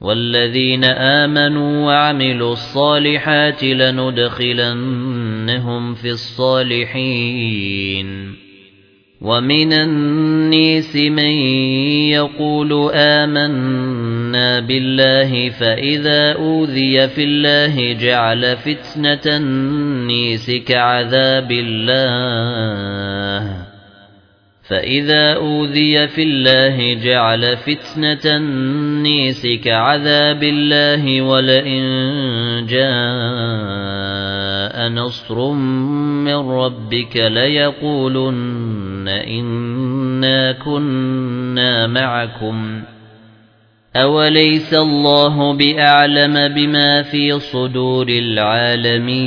وَالَّذِينَ آمَنُوا وَعَمِلُوا الصَّالِحَاتِ لَنُدْخِلَنَّهُمْ فِي الصَّالِحِينَ. وَمِنَ النَّاسِ مَن يَقُولُ آمَنَّا بِاللَّهِ فَإِذَا أُوذِيَ فِي اللَّهِ جَعَلَ فِتْنَةَ النَّاسِ كَعَذَابِ اللَّهِ. فَإِذَا أُوذِيَ فِي اللَّهِ جَعَلَ فِتْنَةَ النَّاسِ كَعَذَابِ اللَّهِ وَلَئِن جَاءَ نَصْرٌ مِّن رَّبِّكَ لَيَقُولُنَّ إِنَّا كُنَّا مَعَكُمْ أَوَلَيْسَ اللَّهُ بِأَعْلَمَ بِمَا فِي صُدُورِ الْعَالَمِينَ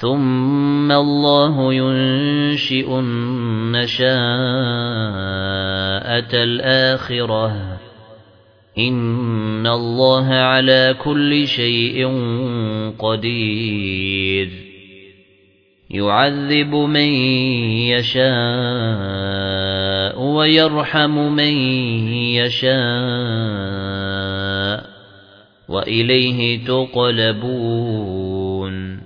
ثُمَّ اللَّهُ يُنشِئُ النَّشَاءَةَ الْآخِرَةَ. إِنَّ اللَّهَ عَلَى كُلِّ شَيْءٍ قَدِيرٌ. يُعَذِّبُ مَن يَشَاءُ وَيَرْحَمُ مَن يَشَاءُ وَإِلَيْهِ تُقْلَبُونَ.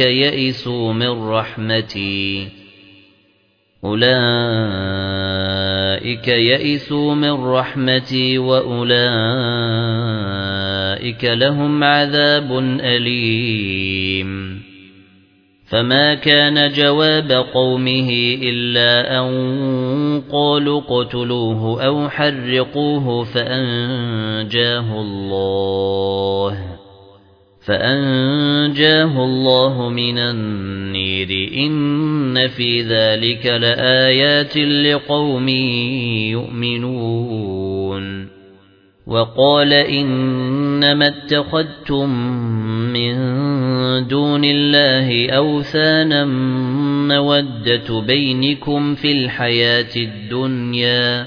يَئِسُوا مِن رَّحْمَتِي. أُولَئِكَ يَئِسُوا مِن رَّحْمَتِي وَأُولَئِكَ لَهُمْ عَذَابٌ أَلِيمٌ. فما كان جواب قومه إلا أن قالوا قتلوه أو حرقوه فأنجاه الله. فأنجاه الله من النير إن في ذلك لآيات لقوم يؤمنون وقال إنما اتخذتم من دون الله أوثانا مودة بينكم في الحياة الدنيا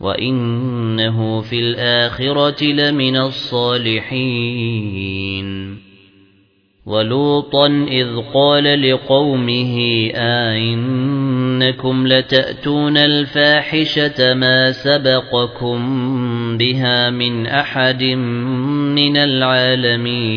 وَإِنَّهُ فِي الْآخِرَةِ لَمِنَ الصَّالِحِينَ وَلُوطًا إِذْ قَالَ لِقَوْمِهِ أَئِنَّكُمْ لَتَأْتُونَ الْفَاحِشَةَ مَا سَبَقَكُم بِهَا مِنْ أَحَدٍ مِنَ الْعَالَمِينَ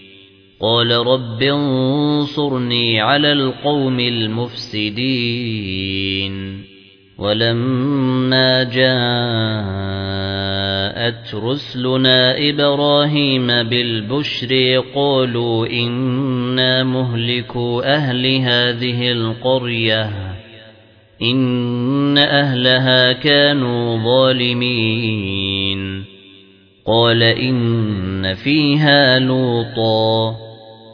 قال رب انصرني على القوم المفسدين. ولما جاءت رسلنا إبراهيم بالبشر قالوا إنا مهلكوا أهل هذه القرية. إن أهلها كانوا ظالمين. قال إن فيها لوطا.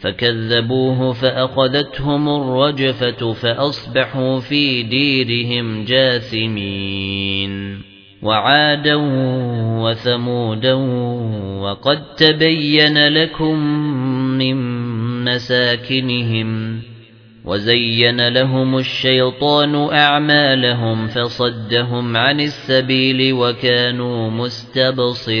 فكذبوه فأخذتهم الرجفة فأصبحوا في ديرهم جاثمين وعادا وثمودا وقد تبين لكم من مساكنهم وزين لهم الشيطان أعمالهم فصدهم عن السبيل وكانوا مستبصرين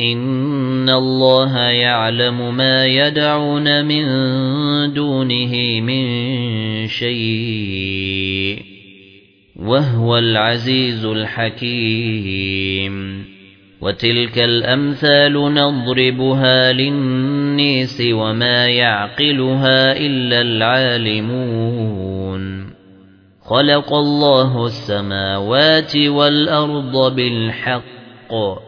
إن الله يعلم ما يدعون من دونه من شيء وهو العزيز الحكيم وتلك الأمثال نضربها للنيس وما يعقلها إلا العالمون خلق الله السماوات والأرض بالحق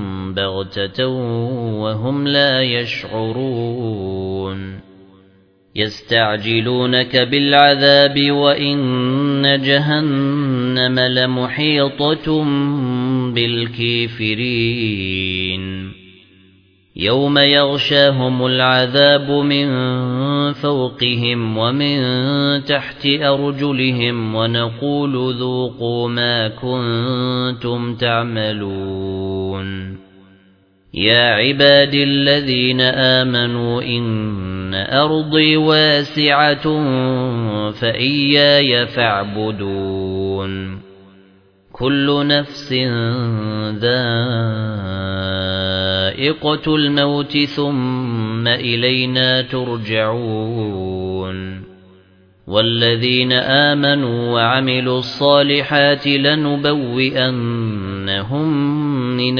بغتة وهم لا يشعرون. يستعجلونك بالعذاب وإن جهنم لمحيطة بالكافرين. يوم يغشاهم العذاب من فوقهم ومن تحت أرجلهم ونقول ذوقوا ما كنتم تعملون. يا عباد الذين آمنوا إن أرضي واسعة فإياي فاعبدون كل نفس ذائقة الموت ثم إلينا ترجعون والذين آمنوا وعملوا الصالحات لنبوئنهم من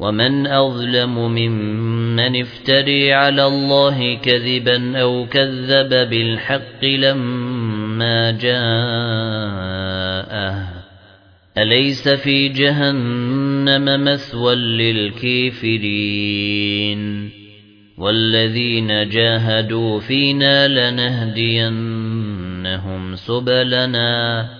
وَمَنْ أَظْلَمُ مِمَّنِ افْتَرَى عَلَى اللَّهِ كَذِبًا أَوْ كَذَّبَ بِالْحَقِّ لَمَّا جَاءَهُ أليس في جهنم مثوى للكافرين والذين جاهدوا فينا لنهدينهم سبلنا